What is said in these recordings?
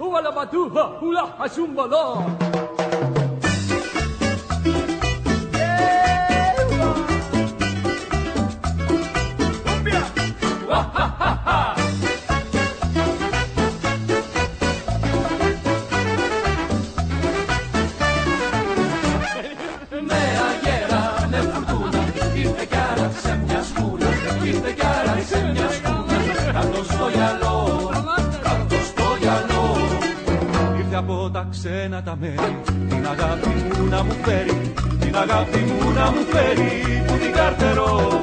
Huwala baduha, hula hashumba la. Ξένα τα μέρη. Την αγάπη μου να μου φέρει Την αγάπη μου να μου φέρει. Που την καρτερώ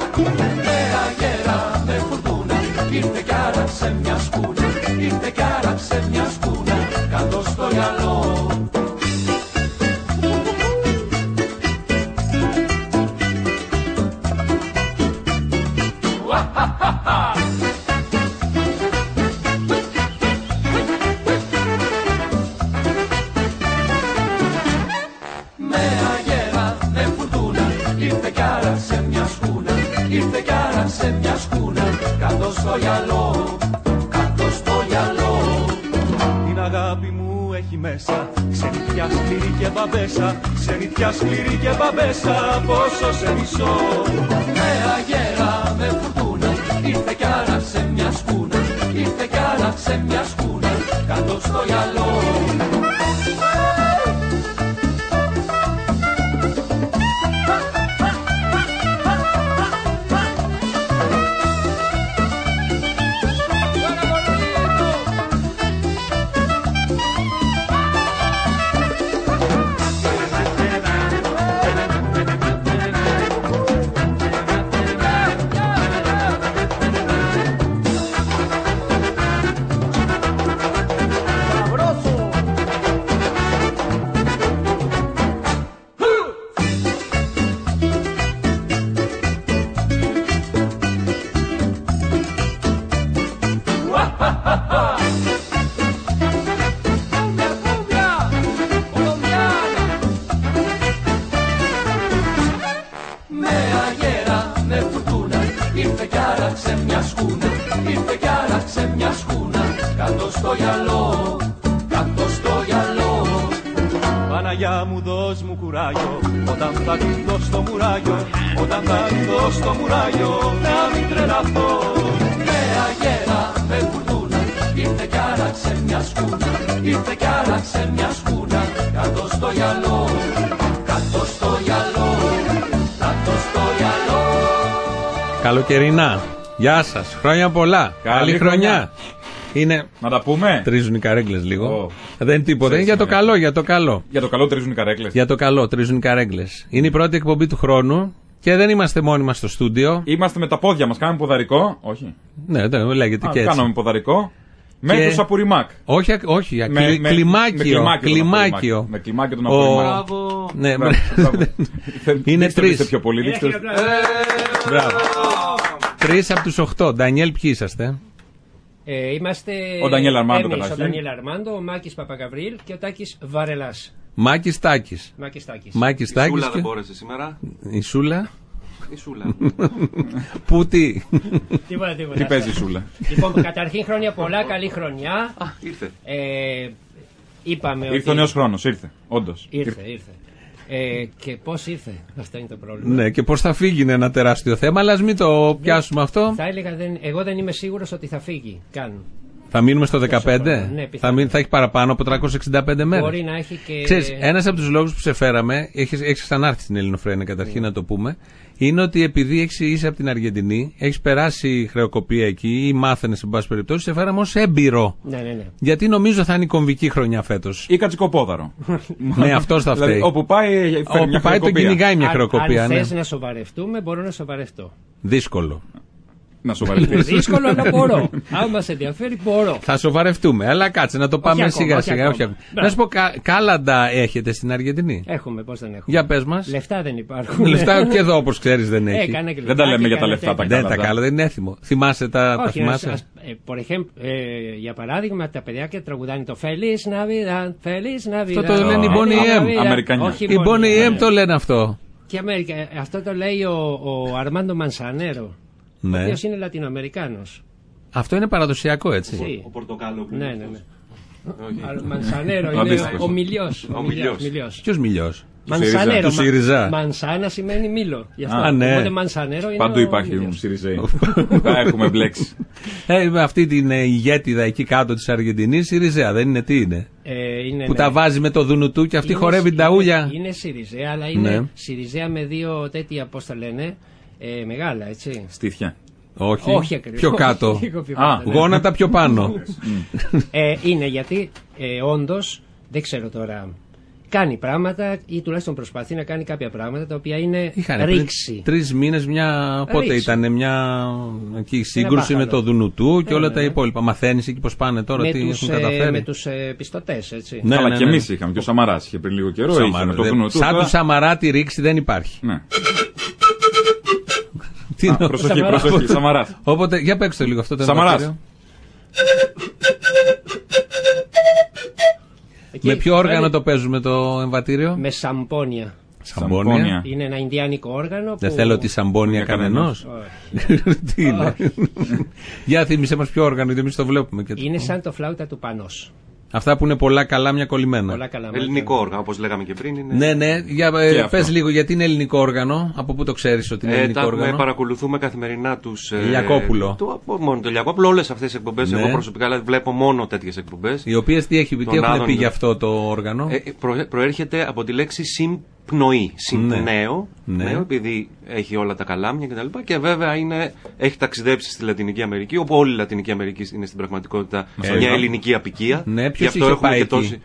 Με αγέρα, με φουρτούνα Ήρθε κι άραξε μια σκούνα Ήρθε κι άραξε μια σκούνα. Κάτω στο γυαλό και μπαμπέσα Ξενιτιά σκληρή και μπαμπέσα Πόσο σε μισώ. Με αγέρα, με φουρτούνα Ήρθε κι άραξε μια σκούνα Ήρθε κι άραξε μια σκούνα Κάτω στο γυαλό μια σκούνα Ήρθε κι άραξε μια σκούνα Κάτω στο γυαλό Κάτω στο γυαλό Κάτω στο γυαλό Καλοκαιρινά. Γεια σας. Χρόνια πολλά. Καλή, χρονιά. Είναι. Να τα πούμε; Τρίζουν οι καρέγκλε λίγο. Ω. Δεν είναι τίποτα. Είναι για το καλό, για το καλό. Για το καλό τρίζουν οι καρέκλες. Για το καλό, τρίζουν οι καρέγκλε. Είναι η πρώτη εκπομπή του χρόνου και δεν είμαστε μόνοι μας στο στούντιο. Είμαστε με τα πόδια μας. Κάνουμε ποδαρικό. Όχι. Ναι, δεν λέγεται Α, και έτσι. Κάναμε ποδαρικό. Με Και- το σαπουριμάκ. Όχι, ακ- όχι, Με- κλι- με- κλιμάκιο. με κλιμάκιο τον κλιμάκιο. απορριμάκ. Με κλιμάκιο τον Ο- απορριμάκ. Ναι, Μπράβο, μπράβο. Είναι Δείξτε, τρεις. δείξτε πιο πολύ. δείξτε. Μπράβο. Τρεις από τους οχτώ. Ντανιέλ, ποιοι είσαστε; Ε, είμαστε Ο Ντανιέλ Αρμάντο εμείς, καταρχήν. Ο Ντανιέλ Αρμάντο, ο Μάκης Παπαγαβρίλ και ο Τάκης Βαρελάς. Μάκης Τάκης. Μάκης Τάκης. Μάκης Η Τάκης. Σούλα δεν μπόρεσε σήμερα. Η Σούλα. Η Σούλα. Πού τι; Τίποτα, τίποτα. Τι παίζει η Σούλα. Λοιπόν, καταρχήν χρόνια πολλά, καλή χρονιά. Α, ήρθε. Ε, είπαμε Ήρθε ότι... ο νέος χρόνος. Ήρθε. Όντως. Ήρθε, ήρθε. Ε, και πώς ήρθε, αυτό είναι το πρόβλημα. Ναι, και πώς θα φύγει είναι ένα τεράστιο θέμα, αλλά ας μην το πιάσουμε αυτό. Θα έλεγα, δεν, εγώ δεν είμαι σίγουρος ότι θα φύγει καν. Θα μείνουμε στο 15. Ναι, θα, πιθανό. μείνει, θα έχει παραπάνω από 365 μέρες. Μπορεί να έχει και... Ξέρεις, ένας από τους λόγους που σε φέραμε, έχεις έχεις ξανάρθει στην Ελληνοφρένεια καταρχήν να το πούμε, είναι ότι επειδή έχεις, είσαι από την Αργεντινή, έχεις περάσει χρεοκοπία εκεί ή μάθαινες, σε πάση περιπτώσει, σε φέραμε ως έμπειρο. Ναι, ναι, ναι. Γιατί νομίζω θα είναι η κομβική χρονιά φέτος. Ή κατσικοπόδαρο. ναι, αυτό θα φταίει. Δηλαδή, όπου πάει, φέρνει Όπου μια πάει τον χρεοκοπία. κυνηγάει μια Αν- χρεοκοπία. Αν Ναι. θες να σοβαρευτούμε, μπορώ να σοβαρευτώ. Δύσκολο. Να σοβαρευτεί. Δύσκολο, αλλά μπορώ. Αν μας ενδιαφέρει, μπορώ. Θα σοβαρευτούμε. Αλλά κάτσε να το πάμε ακόμα, σιγά όχι σιγά. ακόμα. όχι ακόμα. Μπράβο. Να σου πω, κα- κάλαντα έχετε στην Αργεντινή; Έχουμε, πώς δεν έχουμε. Για πες μας. Λεφτά δεν υπάρχουν. Λεφτά και εδώ όπως ξέρεις δεν έχει. Έκανα και Δεν τα λέμε λεφτά για και τα λεφτά, κάνα τα Δεν τα κάλαντα. καλά, δεν είναι έθιμο. Θυμάσαι τα, τα Όχι, θυμάσαι; ας- ας- ε, por ejemplo, ε, για παράδειγμα, τα παιδάκια τραγουδάνε το Feliz Navidad, Feliz Navidad. Αυτό το λένε οι Feliz Bonnie M. Navidad. Αμερικανιά. Όχι Η Bonnie M M. το λένε αυτό. Και Αμέρικα. Ε, Αυτό το λέει ο, ο Αρμάντο Μανσανέρο. Ο Ναι. οποίος είναι Λατινοαμερικάνος. Αυτό είναι παραδοσιακό έτσι. Sí. Ο Πορτοκάλο που Ναι, είναι ναι, ναι. αυτός. Α, Μανσανέρο Ο είναι αντίστοιχος. ο μιλιός. Ο Μιλιός. Ποιος μιλιός; Μανσανέρο. Του ΣΥΡΙΖΑ. Μανσάνα σημαίνει μήλο. Γι' αυτό. Α, ναι. Οπότε μανσανέρο είναι. Παντού ο υπάρχουν Μιλιός. Σιριζέοι. Τα έχουμε μπλέξει. Ε, με αυτή την ε, ηγέτιδα εκεί κάτω της Αργεντινής, η Ριζέα δεν είναι, τι είναι; Ε, είναι, Που ναι. τα βάζει με το δουνουτού και αυτή Είναι- χορεύει είναι- τα ούλια. Είναι Σιριζέα, αλλά είναι Ναι. Σιριζέα με δύο τέτοια, πώς τα λένε, ε, μεγάλα, έτσι. Στήθια. Όχι, Όχι ακριβώς. πιο κάτω. Λίγο πιο Α, κάτω, ναι. Γόνατα πιο πάνω. Ε, είναι γιατί ε, όντως, δεν ξέρω τώρα, κάνει πράγματα ή τουλάχιστον προσπαθεί να κάνει κάποια πράγματα τα οποία είναι Είχαν ρήξη. τρεις μήνες μια. Πότε Ρίξη. ήταν μια εκεί, σύγκρουση με μπάχαλο. το Δουνουτού και Ε, όλα ναι. τα υπόλοιπα. Μαθαίνεις εκεί πώς πάνε τώρα, με τι τους, έχουν ε, καταφέρει. με τους ε, πιστωτές, έτσι. Ναι, Αλλά ναι, και ναι. εμείς είχαμε. Και ο Σαμαράς είχε πριν λίγο καιρό. Σαμαρά, Είχε με το δεν- βουνό του. Σαν τώρα- του Σαμαρά τη ρήξη δεν υπάρχει. Ναι. Τι Α, νο- Προσοχή, Σαμαράς. προσοχή. Σαμαράς. Οπότε, για παίξτε λίγο αυτό το Σαμαράς. εμβατήριο. Εκεί, Με ποιο όργανο πάλι το παίζουμε το εμβατήριο; Με σαμπόνια. Σαμπόνια. Σαμπόνια. Είναι ένα Ινδιάνικο όργανο. Δεν που... θέλω τη σαμπόνια Για κανενό. Όχι. Τι είναι; Για θύμισε μας ποιο όργανο, γιατί εμείς το βλέπουμε. Και το- Είναι σαν το φλάουτα του Πανός. Αυτά που είναι πολλά καλά, μια κολλημένα. Πολλά καλά Ελληνικό όργανο, όπως λέγαμε και πριν. Είναι... Ναι, ναι, για Και ε, αυτό. πες λίγο γιατί είναι ελληνικό όργανο. Από πού το ξέρεις ότι είναι Ε, ελληνικό τα έχουμε, όργανο. παρακολουθούμε καθημερινά τους. Ηλιακόπουλο. το, μόνο το Ηλιακόπουλο, όλες αυτές τις εκπομπές. Ναι. Εγώ προσωπικά δηλαδή, βλέπω μόνο τέτοιες εκπομπές. Οι οποίες τι, έχει, τι Τον έχουν Άδων πει είναι. για αυτό το όργανο; Ε, προ- προέρχεται από τη λέξη συμπνοή. Συμπνέο, Ναι. νέο, επειδή έχει όλα τα καλάμια κτλ. Και, και βέβαια είναι, έχει ταξιδέψει στη Λατινική Αμερική, όπου όλη η Λατινική Αμερική είναι στην πραγματικότητα Ε, μια ναι. ελληνική απικία. Ναι, Γι' ποιος αυτό είχε έχουμε πάει και εκεί; τόση-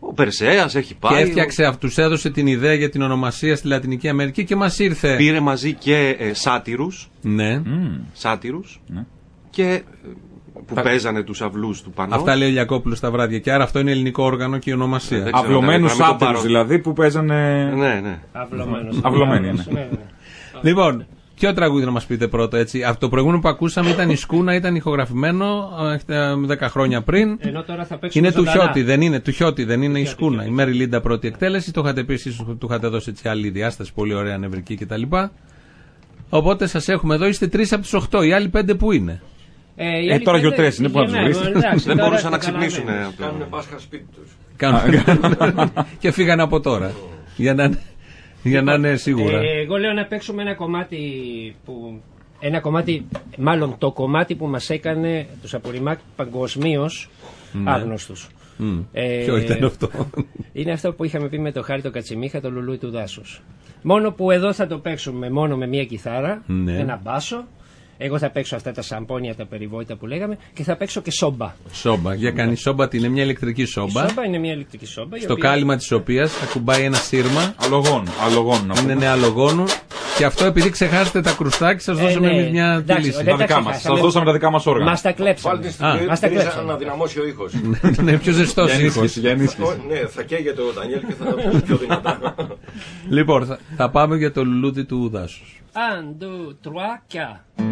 Ο Περσέας έχει πάει. και έφτιαξε, τους έδωσε την ιδέα για την ονομασία στη Λατινική Αμερική και μας ήρθε. Πήρε μαζί και ε, σάτυρους, Ναι. Μμμ. σάτυρους Ναι. και ε, που παίζανε τους αυλούς του Πανό. Αυτά λέει ο Λιακόπουλο τα βράδια. Και άρα αυτό είναι ελληνικό όργανο και η ονομασία. Ε, δεν ξέρω, Αυλωμένους να μην τον άτομους πάρω. δηλαδή που παίζανε. Ναι, ναι. Αυλωμένος. Αυλωμένοι είναι. Ναι, ναι. Λοιπόν, ποιο τραγούδι να μας πείτε πρώτο έτσι. Αυτό το προηγούμενο που ακούσαμε ήταν η Σκούνα, ήταν ηχογραφημένο ε, 10 χρόνια πριν. Ενώ τώρα θα παίξουμε Είναι του ζωντανά. Χιώτη, δεν είναι. Του Χιώτη, δεν είναι η Χιώτη, Σκούνα. Χιώτη. Η Μέρι Λίντα πρώτη εκτέλεση. Το είχατε πει εσείς, του είχατε δώσει έτσι άλλη διάσταση, πολύ ωραία νευρική κτλ. Οπότε σας έχουμε εδώ, είστε τρεις από τους 8. Οι άλλοι πέντε που είναι; Ε, οι Ε, άλλοι τώρα πέντε- γιορτές είναι, πού να τους Ναι, βρεις. εντάξει, Δεν τώρα μπορούσαν να καταλαβαίνεις. ξυπνήσουν. από το- Κάνουν Πάσχα σπίτι τους. Κάνουν- και φύγανε από τώρα. Για να, για να είναι σίγουρα. Ε, εγώ λέω να παίξουμε ένα κομμάτι που. Ένα κομμάτι, μάλλον το κομμάτι που μας έκανε τους απορριμμάτων παγκοσμίως άγνωστους. Μμ. Ε, Ποιο ήταν αυτό. Είναι αυτό που είχαμε πει με το Χάρη το Κατσιμίχα, το λουλούι του δάσους. Μόνο που εδώ θα το παίξουμε μόνο με μία κιθάρα, Ναι. ένα μπάσο. Εγώ θα παίξω αυτά τα σαμπόνια, τα περιβόητα που λέγαμε και θα παίξω και σόμπα. Σόμπα. Για κάνει σόμπα, τι είναι μια ηλεκτρική Η σόμπα. σόμπα είναι μια ηλεκτρική σόμπα. η Στο οποία- κάλυμα της οποίας ακουμπάει ένα σύρμα. Αλογών. Αλογών να Είναι πούμε. νεαλογόνου. Και αυτό επειδή ξεχάσετε τα κρουστάκια, σας δώσαμε ναι. εμείς μια Εντάξει, λύση. δεν Τα δικά μας. ξεχάσαμε. Σας δώσαμε τα δικά μας όργανα. Μας τα κλέψαμε. Βάλτε στην Α, πρι- μας τα πρίζα κλέψανε. να δυναμώσει ο ήχος. Είναι πιο ζεστός Για ήχος. ενίσχυση. Για ενίσχυση. Ναι, θα καίγεται ο Δανιέλ και θα τα πει πιο δυνατά. Λοιπόν, θα, θα πάμε για το λουλούδι του δάσου. Un, deux, trois, quatre.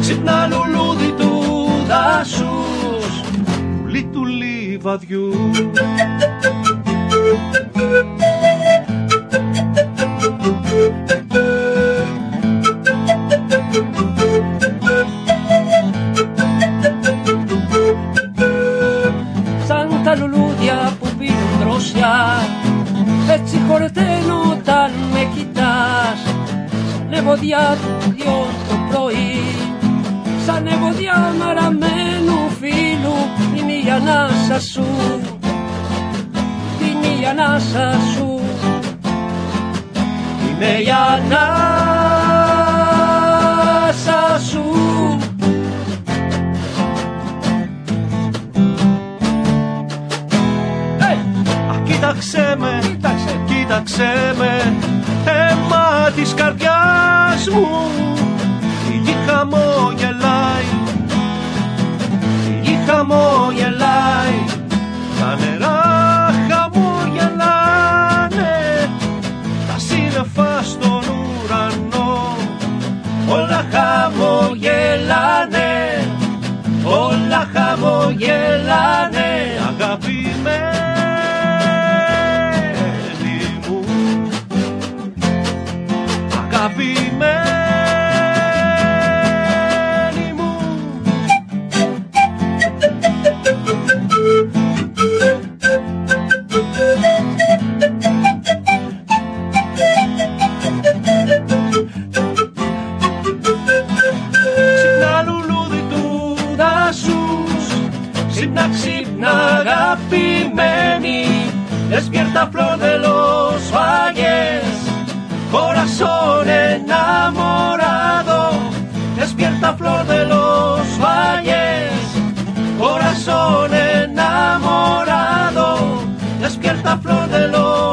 Ξυπνά λουλούδι του δάσους Πουλί του λιβαδιού. Σαν τα λουλούδια που πίνουν δρόσια Έτσι χορταίνω όταν με κοιτάς. Σαν ευωδιά του μαραμένου φίλου Είναι η ανάσα σου. Είναι η ανάσα σου. Είναι η ανάσα σου. Hey! Α, κοίταξέ με, Κοίταξε. κοίταξέ με. Αίμα της καρδιάς μου. Η γη χαμογελάει η γη χαμογελάει τα νερά χαμογελάνε. Τα σύννεφα στον ουρανό όλα χαμογελάνε. Όλα χαμογελάνε. Αγαπημένοι Despierta flor de los valles Corazón enamorado Despierta flor de los valles Corazón enamorado Despierta flor de los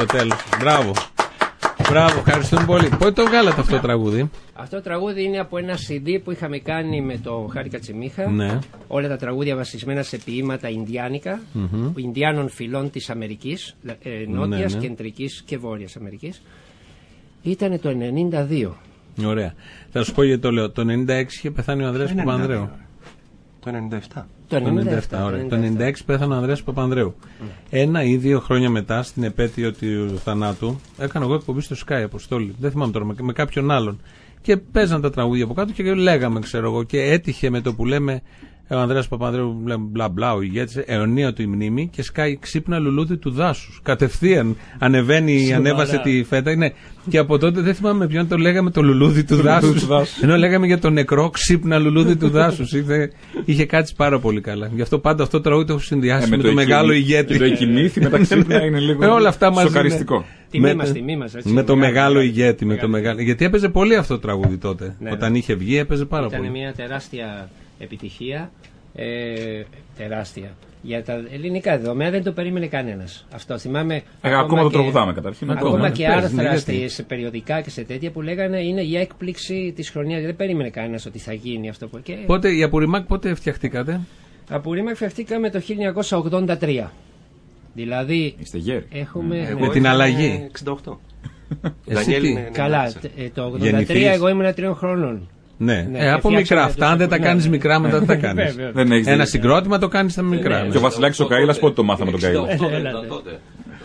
Ωραίο από το τέλος. Μπράβο. Μπράβο, ευχαριστούμε πολύ. Πότε το βγάλατε αυτό το τραγούδι; Αυτό το τραγούδι είναι από ένα CD που είχαμε κάνει με το Χάρη Κατσιμίχα. Ναι. Όλα τα τραγούδια βασισμένα σε ποίηματα Ινδιάνικα, Ινδιάνων φυλών της Αμερικής, ε, Νότιας, ναι. Κεντρικής και Βόρειας Αμερικής. Ήταν το 92. Ωραία. Θα σου πω γιατί το λέω. Το 96 είχε πεθάνει ο Ανδρέας Παπανδρέου. Το 97. Το 97. Το 97, ωραία. Το 96 πέθανε ο Ανδρέας Παπανδρέου. Ένα ή δύο χρόνια μετά, στην επέτειο του θανάτου, έκανα εγώ εκπομπή στο Sky Αποστόλη. Δεν θυμάμαι τώρα, με, με κάποιον άλλον. Και παίζαν τα τραγούδια από κάτω και λέγαμε, ξέρω εγώ, και έτυχε με το που λέμε ο Ανδρέας Παπανδρέου, λέμε μπλα μπλα, ο ηγέτης, αιωνία του η μνήμη και σκάει ξύπνα λουλούδι του δάσους. Κατευθείαν ανεβαίνει, Σοβαρά. ανέβασε τη φέτα. Είναι. Και από τότε δεν θυμάμαι με ποιον το λέγαμε το λουλούδι του δάσους. του δάσους. Ενώ λέγαμε για το νεκρό ξύπνα λουλούδι του δάσους. Είχε, είχε κάτσει πάρα πολύ καλά. Γι' αυτό πάντα αυτό το τραγούδι το έχω συνδυάσει με, το, εκκοιμ- μεγάλο ηγέτη. Ε, Το εκκοιμήθη με τα ξύπνα είναι λίγο Ε, όλα αυτά μαζί σοκαριστικό. Τιμή Με- μας, τιμή μας. έτσι. με το Μεγάλη, μεγάλο μεγάλη. ηγέτη. Με το Μεγάλη. μεγάλο... Γιατί έπαιζε πολύ αυτό το τραγούδι τότε. Ναι, Όταν ναι. είχε βγει έπαιζε πάρα Ήταν πολύ. μια τεράστια επιτυχία. Ε, τεράστια. Για τα ελληνικά δεδομένα δεν το περίμενε κανένας. Αυτό θυμάμαι. Ε, ακόμα το και- τραγουδάμε καταρχήν. Ακόμα ναι. και Παίζει, άρθρα ναι, στη- γιατί. σε περιοδικά και σε τέτοια που λέγανε είναι η έκπληξη της χρονιάς. Δεν περίμενε κανένας ότι θα γίνει αυτό. Που... Και Πότε, η Απουριμάκ πότε φτιαχτήκατε; από Ρήμα φτιαχτήκαμε το 1983. Δηλαδή Είστε γέροι. έχουμε. Εγώ Με την ήμουν αλλαγή. 68. Εσύ Δανιέλ τι; είναι 94. Καλά, τε- ε, το 83 Γεννηθείς. εγώ ήμουν τριών χρόνων. Ναι, Ναι, ε, και από φτιάξαμε μικρά. το Αυτά, αν δεν τα σακ- κάνεις ναι, μικρά, μετά δεν τα κάνεις. Βέβαια. Δεν έχεις Ένα δει. συγκρότημα το κάνεις στα μικρά. Ναι, Και ο Βασιλάκης ο Καΐλας πότε το μάθαμε τον Καΐλα; 68 δεν Έλατε. ήταν τότε.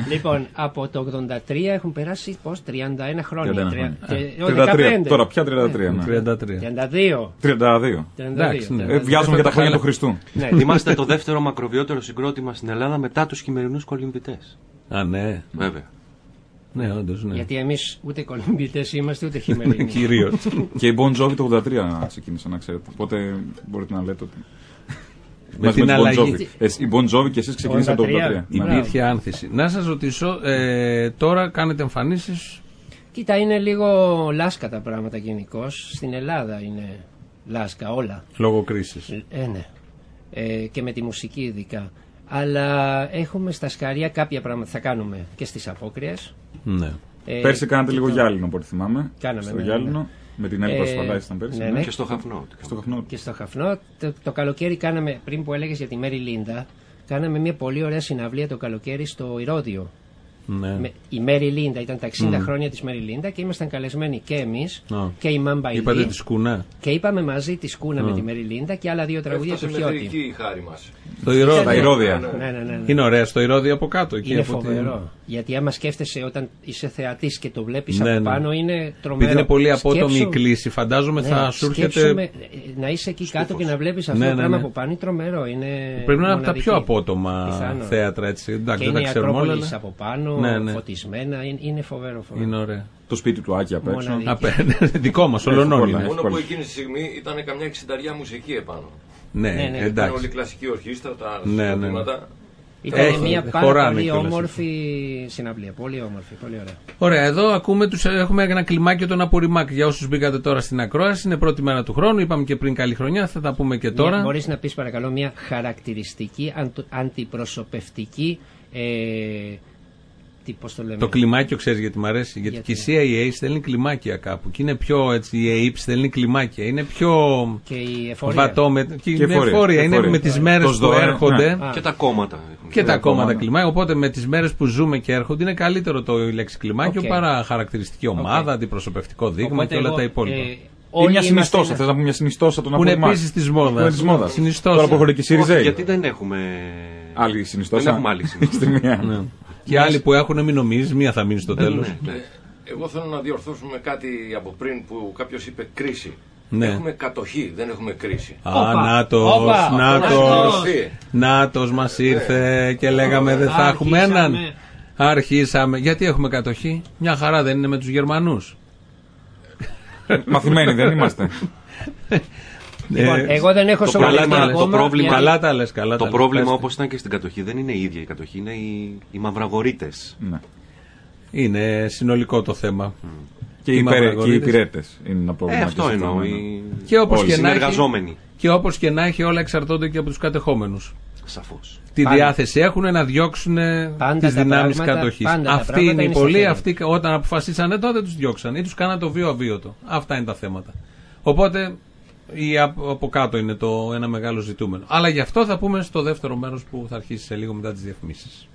Λοιπόν, από το 83 έχουν περάσει πώς, 31 χρόνια. 31 Τρια- χρόνια. και- ο, 33. 15. Τώρα πια 33. ναι. 33. 32. 32. 32. Εντάξει, ναι. Ε, Βιάζουμε για τα χρόνια του Χριστού. Ναι. Είμαστε το δεύτερο μακροβιότερο συγκρότημα στην Ελλάδα μετά τους χειμερινούς κολυμβητές. Α, ναι. Βέβαια. Ναι, όντως, ναι. Γιατί εμείς ούτε κολυμπητές είμαστε ούτε χειμερινοί. Κυρίως. Και η Bon Jovi το 83 ξεκίνησε, να ξέρετε. Οπότε μπορείτε να λέτε ότι. Με Μαζί την Bon αλλαγή. Jovi. Εσύ- Η Bon Jovi και εσείς ξεκινήσατε το 83. 83. Ναι. Υπήρχε άνθηση. Να σας ρωτήσω, ε, τώρα κάνετε εμφανίσεις; Κοίτα, είναι λίγο λάσκα τα πράγματα γενικώς. Στην Ελλάδα είναι λάσκα όλα. Λόγω κρίσης. Ε, ναι. Ε, και με τη μουσική ειδικά. Αλλά έχουμε στα σκαριά κάποια πράγματα θα κάνουμε και στις απόκριες. Ναι. Ε, Πέρσι κάνατε και λίγο το- γυάλινο από ό,τι θυμάμαι. Κάναμε, Στο ναι, ναι. γυάλινο. Με την Έλλη Ε, Προσφαλά ήταν πέρσι. ναι, ναι. ναι. Και στο χαφνό. Στο καφνό. Και στο Χαφνό, το, το καλοκαίρι κάναμε, πριν που έλεγες για τη Μέρι Λίντα, κάναμε μια πολύ ωραία συναυλία το καλοκαίρι στο Ηρώδιο. Ναι. Με, η Μέρι Λίντα ήταν τα 60 χρόνια της Μέρι Λίντα και ήμασταν καλεσμένοι και εμείς Α. και η Μάμπα Είπατε Ηλί της σκούνα. και είπαμε μαζί της σκούνα με τη Μέρι Λίντα και άλλα δύο τραγούδια Έφτασε του μέχρι εκεί Χιώτη. η χάρη μας. Το ηρώδιο. Τα ηρώδια. Ναι, ναι, ναι, ναι. Είναι ωραία στο ηρώδιο από κάτω. Εκεί Είναι από τη- φοβερό. Γιατί άμα σκέφτεσαι όταν είσαι θεατής και το βλέπεις Ναι, από ναι. πάνω, είναι τρομερό. Επειδή είναι πολύ απότομη η Σκέψου- κλίση, φαντάζομαι Ναι, θα σου σκέψου έρχεται. με- ε, να είσαι εκεί κάτω και να βλέπεις αυτό Ναι, το ναι, πράγμα ναι. από πάνω είναι τρομερό. Είναι Πρέπει να είναι από τα μοναδική. πιο απότομα Πιθανό. θέατρα έτσι. Εντάξει, Και δεν τα είναι οι ξέρουμε όλα. Ακρόπολεις αλλά από πάνω, Ναι, ναι. φωτισμένα. Είναι, είναι φοβερό. φοβερό. Είναι ωραία. Το σπίτι του Άκη απ' έξω. Μοναδική. Απέ- Δικό μας, ολονών πολλά. είναι. Έχει Μόνο πολύ. που εκείνη τη στιγμή ήταν καμιά εξινταριά μουσική επάνω. Ναι, Ναι, ναι. Ήταν εντάξει. όλη η κλασική ορχήστρα, τα Ναι, ναι. συγκροτήματα. Ήταν Έχει, μια πάρα χωράνε πολύ κιόλας. όμορφη συναυλία. Πολύ όμορφη, πολύ ωραία. Ωραία, εδώ ακούμε τους, έχουμε ένα κλιμάκιο των Απορριμάκ. Για όσους μπήκατε τώρα στην ακρόαση, είναι πρώτη μέρα του χρόνου. Είπαμε και πριν καλή χρονιά, θα τα πούμε και τώρα. Μπορείς να πεις παρακαλώ μια χαρακτηριστική αντ- αντιπροσωπευτική. Ε, τι, πώς το λέμε; Το κλιμάκιο ξέρεις γιατί μ' αρέσει. Γιατί, Γιατί; και η CIA στέλνει κλιμάκια κάπου. Και είναι πιο έτσι. Η ΑΕΠ στέλνει κλιμάκια. Είναι πιο Και η εφορία. βατό με. Και, Και με εφορία, εφορία. Είναι εφορία. με τις μέρες Το που ΣΔΟΕ, έρχονται. ναι. Α. Και τα κόμματα. έχουν. Και τα τα κόμματα κόμματα. κλιμάκια. Οπότε με τις μέρες που ζούμε και έρχονται είναι καλύτερο το η λέξη κλιμάκιο Οκ. παρά χαρακτηριστική ομάδα, αντιπροσωπευτικό δείγμα Οπότε και όλα εγώ, τα υπόλοιπα. ε, Ή όλοι μια είμαστε συνιστόσα. ένα- Θες να πούμε μια συνιστόσα των που είναι Απορριμάκ. επίσης της Που είναι μόδα. της μόδας. Συνιστόσα. Τώρα που έχουν και οι Όχι, Σιριζέοι. γιατί δεν έχουμε. Άλλη συνιστόσα. Δεν έχουμε άλλη συνιστόσα. Στη μία. Ναι. Και άλλοι που έχουν, μην νομίζεις, μία θα μείνει στο τέλος. Ναι, ναι. Εγώ θέλω να διορθώσουμε κάτι από πριν που κάποιος είπε κρίση. Ναι. Έχουμε κατοχή, δεν έχουμε κρίση. Α, Όπα, Νάτος, όπα, Νάτος, Νάτος. Νάτος μας ήρθε και λέγαμε δεν θα έχουμε Αρχίσαμε. έναν. Αρχίσαμε. Γιατί έχουμε κατοχή; Μια χαρά δεν είναι με τους Γερμανούς. Μαθημένοι δεν είμαστε. Λοιπόν, Ε, εγώ δεν έχω το σοβαρή πρόβλημα- ακόμα. το πρόβλημα- γιατί- Καλά τα λες, καλά Το τα λες. πρόβλημα Πες. όπως ήταν και στην κατοχή δεν είναι η ίδια η κατοχή, είναι οι, οι μαυραγωρίτες. Ναι. Είναι συνολικό το θέμα. Και Οι οι, υπερε- και οι μαυραγορείτες. υπηρέτες είναι ένα Ε, πρόβλημα. και αυτό σε εννοώ. ναι. Οι, Και όπως οι και να έχει, συνεργαζόμενοι. και όπως και να έχει όλα εξαρτώνται και από τους κατεχόμενους. Σαφώς. Τη Πάντα. διάθεση έχουν να διώξουν Πάντα τις τα δυνάμεις πράγματα- κατοχής. πάντα τα Αυτοί πράγματα είναι οι είναι στα πολλοί, χέρια αυτοί όταν αποφασίσανε τότε τους διώξαν ή τους κάναν το βίο αβίωτο. Αυτά είναι τα θέματα. Οπότε η από από κάτω είναι το ένα μεγάλο ζητούμενο. Αλλά γι' αυτό θα πούμε στο δεύτερο μέρος που θα αρχίσει σε λίγο μετά τις διαφημίσεις.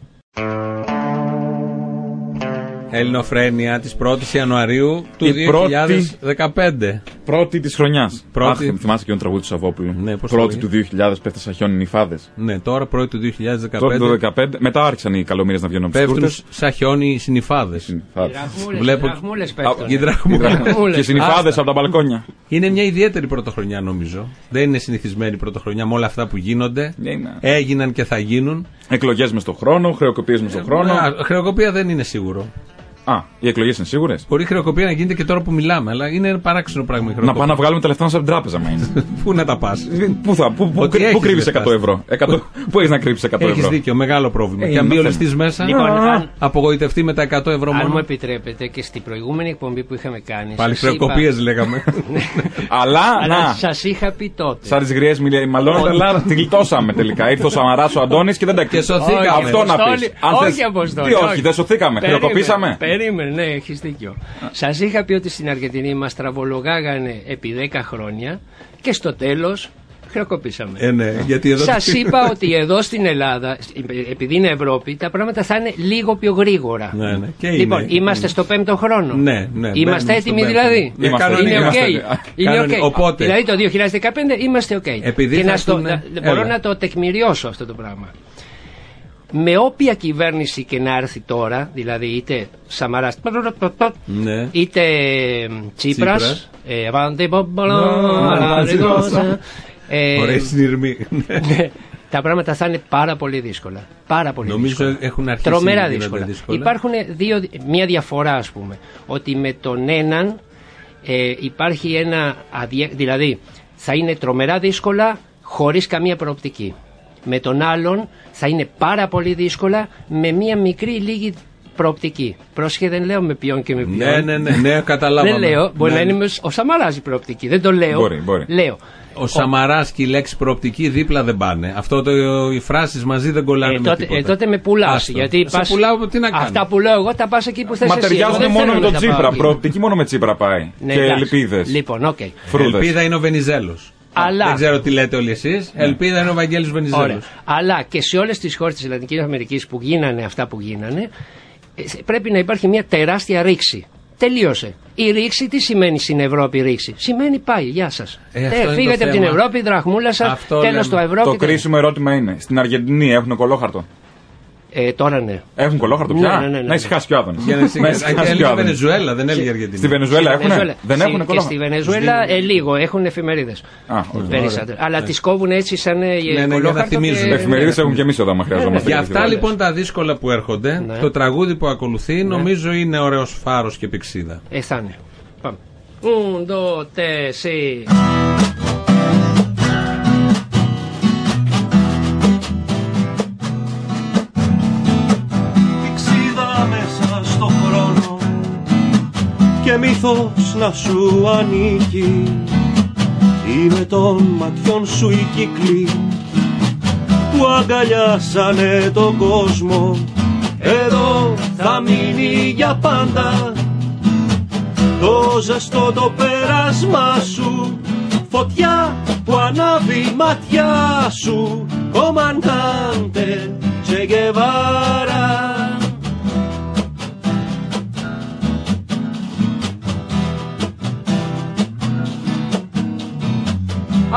Ελληνοφρένεια της 1ης Ιανουαρίου του Η πρώτη- 2015. Πρώτη της χρονιάς. Πρώτη. Αχ, θυμάσαι και τον τραγούδι του Σαββόπουλου; Ναι, πώς πρώτη το του 2000 πέφτει σαν χιόνι νυφάδε. Ναι, τώρα πρώτη του Πρώτη 2015 το 2015. Μετά άρχισαν οι καλομήρε να βγαίνουν από τις πέφτουν τούρτε. σαν χιόνι οι συνυφάδες. Οι δραχμούλες, Βλέπω- οι δραχμούλες πέφτουν. Οι δραχμούλες. Δραχμούλες. Και συνυφάδες Άστα. από τα μπαλκόνια. Είναι μια ιδιαίτερη πρωτοχρονιά νομίζω. Δεν είναι συνηθισμένη πρωτοχρονιά με όλα αυτά που γίνονται. Ναι, είναι. Έγιναν και θα γίνουν. Εκλογές μες στον χρόνο, χρεοκοπίες μες στον χρόνο. Α, χρεοκοπία δεν είναι σίγουρο. Α, οι εκλογές είναι σίγουρες; Μπορεί η χρεοκοπία να γίνεται και τώρα που μιλάμε, αλλά είναι ένα παράξενο πράγμα η Να χρεοκοπία. πάμε να βγάλουμε τα λεφτά μας από την τράπεζα, μα είναι. Πού να τα πας; Πού θα, πού, πού, Ότι πού έχεις κρύβεις λεφτά. 100 ευρώ; 100, πού έχεις να κρύψεις 100 Έχεις ευρώ; δίκιο, μεγάλο πρόβλημα. Ε, και αν είναι μπει ο θέμα. ληστή μέσα, Λοιπόν, αν- απογοητευτεί με τα 100 ευρώ Αν μου μόνο. επιτρέπετε και στην προηγούμενη εκπομπή που είχαμε κάνει. Πάλι σας είπα- χρεοκοπίε λέγαμε. Αλλά, Αλλά να, σας είχα πει τότε. σαν τις γριές μαλώνετε, αλλά την γλιτώσαμε τελικά. Ήρθε ο Σαμαράς ο Αντώνης και δεν τα Και σωθήκαμε. Αυτό να Αποστόλη, πει. όχι, Αποστόλη, Τι, όχι, όχι. δεν σωθήκαμε. Περίμενε, Χρεοκοπήσαμε. Περίμενε, ναι, έχεις δίκιο. Σας είχα πει ότι στην Αργεντινή μας τραβολογάγανε επί 10 χρόνια και στο τέλος χρεοκοπήσαμε. ε, ναι, γιατί εδώ. Σας είπα ότι εδώ στην Ελλάδα, επειδή είναι Ευρώπη, τα πράγματα θα είναι λίγο πιο γρήγορα. Ναι, ναι, και λοιπόν, είναι. είμαστε στο πέμπτο χρόνο. Ναι, ναι, μπαίνουμε Είμαστε έτοιμοι στον δηλαδή; πέμπτο. Είμαστε είναι έτοιμοι. οκ. Είμαστε- Είναι Κανονι- οκ. οπότε- Δηλαδή το 2015 είμαστε οκ. Επειδή και θα να στο, έρθουν- να- έλα. μπορώ να το τεκμηριώσω αυτό το πράγμα. Με όποια κυβέρνηση και να έρθει τώρα, δηλαδή είτε Σαμαράς Ναι. είτε Τσίπρας, Τσίπρας. ε, Αβάντε Μπομπολό, Ναι, Αβάντε ναι, Γκόσα, ε, Ωραία συνειρμή. ναι, τα πράγματα θα είναι πάρα πολύ δύσκολα. Πάρα πολύ Νομίζω δύσκολα. έχουν αρχίσει Τρομερά να γίνονται δύσκολα. δύσκολα. Υπάρχουν δύο, μία διαφορά, ας πούμε. Ότι με τον έναν ε, υπάρχει ένα. αδιέ- Δηλαδή, θα είναι τρομερά δύσκολα χωρίς καμία προοπτική. Με τον άλλον θα είναι πάρα πολύ δύσκολα με μία μικρή λίγη προοπτική. Πρόσεξε δεν λέω με ποιον και με ποιον. Ναι, ναι, ναι, ναι, καταλάβαμε. Δεν λέω. Μπορεί Ναι. να είναι με ο Σαμαράς η προοπτική. Δεν το λέω. Μπορεί, μπορεί. Λέω. Ο Σαμαράς και η λέξη προοπτική δίπλα δεν πάνε. Αυτό το, οι φράσεις μαζί δεν κολλάνε Ε, με τότε, τίποτα. ε, τότε με πουλάς. Άστο. Γιατί Σε πας- πουλάω, τι να κάνω. Αυτά που λέω εγώ τα πας εκεί που θες Μα εσύ. Εγώ ταιριάζουν δεν μόνο θέλω με να τον τα πάω Τσίπρα. εκεί. Προοπτική μόνο με Τσίπρα πάει. Ναι, Και εντάξει. ελπίδες. Λοιπόν, οκ. Φρούδες. Ελπίδα είναι ο Βενιζέλος. Αλλά- Δεν ξέρω τι λέτε όλοι εσείς. Ελπίδα είναι ο Βαγγέλης Ωραία. Βενιζέλο. Αλλά και σε όλες τις χώρες της Λατινικής Αμερικής που γίνανε αυτά που γίνανε, ε, πρέπει να υπάρχει μια τεράστια ρήξη. Τελείωσε. Η ρήξη τι σημαίνει στην Ευρώπη ρήξη; Σημαίνει πάει, γεια σας. Ε, αυτό είναι φύγετε το από την θέμα. Ευρώπη, δραχμούλα σας, Αυτό τέλο λέμε. το Ευρώπη. Το κρίσιμο ερώτημα είναι, στην Αργεντινή έχουν κολόχαρτο; Ε, τώρα ναι. Έχουν κολόχαρτο Ναι, πια; ναι, ναι, ναι. Να ησυχάσει πιο άδωνη. Για να Να συγκριθεί. ησυχάσει πιο Έλεγε άδωνη. Βενεζουέλα, δεν έλεγε Αργεντινή. Στη Βενεζουέλα Στη έχουν. Βενεζουέλα. Δεν Στη- έχουν Και στη κολόχαρτο. Βενεζουέλα ε, λίγο, έχουν εφημερίδες. Α, όχι. Περισσότερο. Αλλά τις κόβουν έτσι σαν ε, ναι, για να κολόχαρτο θυμίζουν. και- Εφημερίδες έχουμε και εμείς εδώ, μα χρειαζόμαστε. Για και αυτά τέτοια λοιπόν τα δύσκολα που έρχονται, Ναι. το τραγούδι που ακολουθεί νομίζω είναι ωραίος φάρος και πηξίδα. Ε, θα είναι. Πάμε. Un, dos, tres, sí. Μύθος να σου ανήκει. Είναι των ματιών σου οι κύκλοι που αγκαλιάσανε τον κόσμο. Εδώ θα μείνει για πάντα το ζεστό το πέρασμα σου. Φωτιά που ανάβει η ματιά σου Κομμαντάντε Che